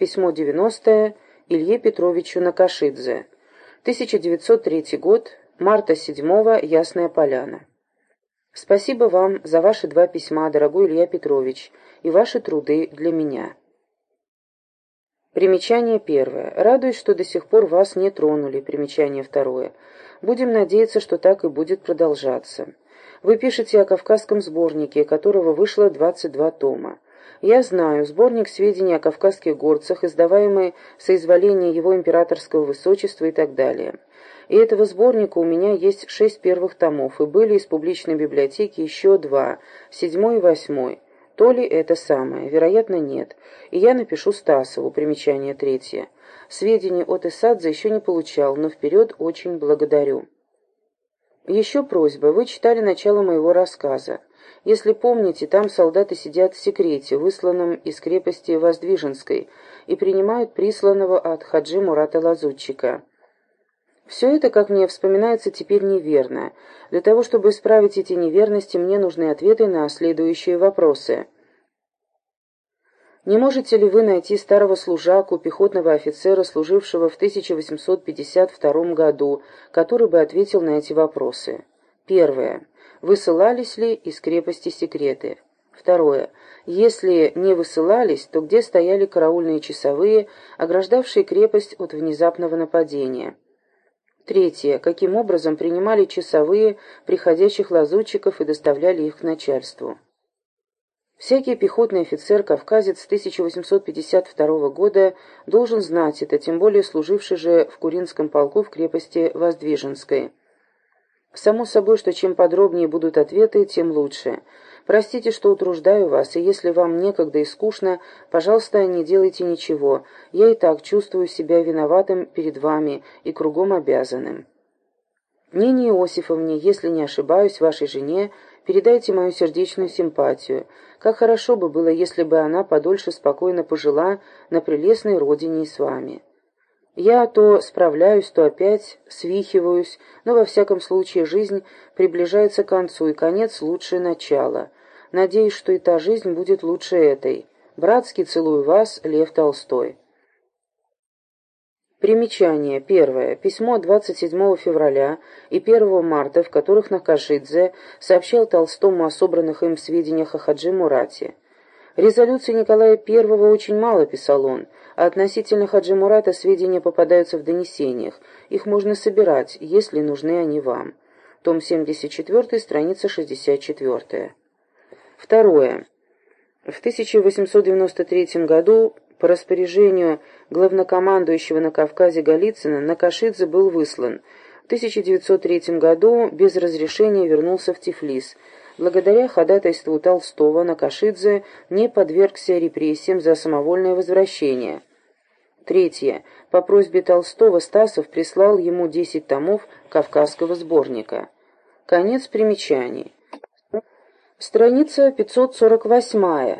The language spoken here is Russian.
Письмо 90 Илье Петровичу Накашидзе. 1903 год. Марта 7 Ясная Поляна. Спасибо вам за ваши два письма, дорогой Илья Петрович, и ваши труды для меня. Примечание первое. Радуюсь, что до сих пор вас не тронули. Примечание второе. Будем надеяться, что так и будет продолжаться. Вы пишете о кавказском сборнике, которого вышло 22 тома. Я знаю, сборник сведений о кавказских горцах, издаваемый соизволения его императорского высочества и так далее. И этого сборника у меня есть шесть первых томов, и были из публичной библиотеки еще два, седьмой и восьмой. То ли это самое? Вероятно, нет. И я напишу Стасову, примечание третье. Сведений от Исадзе еще не получал, но вперед очень благодарю. Еще просьба. Вы читали начало моего рассказа. Если помните, там солдаты сидят в секрете, высланном из крепости Воздвиженской, и принимают присланного от Хаджи Мурата Лазутчика. Все это, как мне вспоминается, теперь неверно. Для того, чтобы исправить эти неверности, мне нужны ответы на следующие вопросы. Не можете ли вы найти старого служаку, пехотного офицера, служившего в 1852 году, который бы ответил на эти вопросы? Первое. Высылались ли из крепости секреты? Второе. Если не высылались, то где стояли караульные часовые, ограждавшие крепость от внезапного нападения? Третье. Каким образом принимали часовые приходящих лазутчиков и доставляли их к начальству? Всякий пехотный офицер-кавказец 1852 года должен знать это, тем более служивший же в Куринском полку в крепости Воздвиженской. Само собой, что чем подробнее будут ответы, тем лучше. Простите, что утруждаю вас, и если вам некогда и скучно, пожалуйста, не делайте ничего. Я и так чувствую себя виноватым перед вами и кругом обязанным. Нине Иосифовне, если не ошибаюсь, вашей жене, передайте мою сердечную симпатию. Как хорошо бы было, если бы она подольше спокойно пожила на прелестной родине с вами. Я то справляюсь, то опять свихиваюсь, но во всяком случае жизнь приближается к концу, и конец лучше начала. Надеюсь, что и та жизнь будет лучше этой. Братски целую вас, Лев Толстой. Примечание. Первое. Письмо 27 февраля и 1 марта, в которых Накашидзе сообщал Толстому о собранных им сведениях о Хаджи Мурате. Резолюции Николая I очень мало, писал он, а относительно Хаджи Мурата сведения попадаются в донесениях. Их можно собирать, если нужны они вам. Том 74, страница 64. Второе. В 1893 году по распоряжению главнокомандующего на Кавказе Голицына Накашидзе был выслан. В 1903 году без разрешения вернулся в Тифлис – благодаря ходатайству Толстого Накашидзе не подвергся репрессиям за самовольное возвращение. Третье. По просьбе Толстого Стасов прислал ему 10 томов Кавказского сборника. Конец примечаний. Страница 548.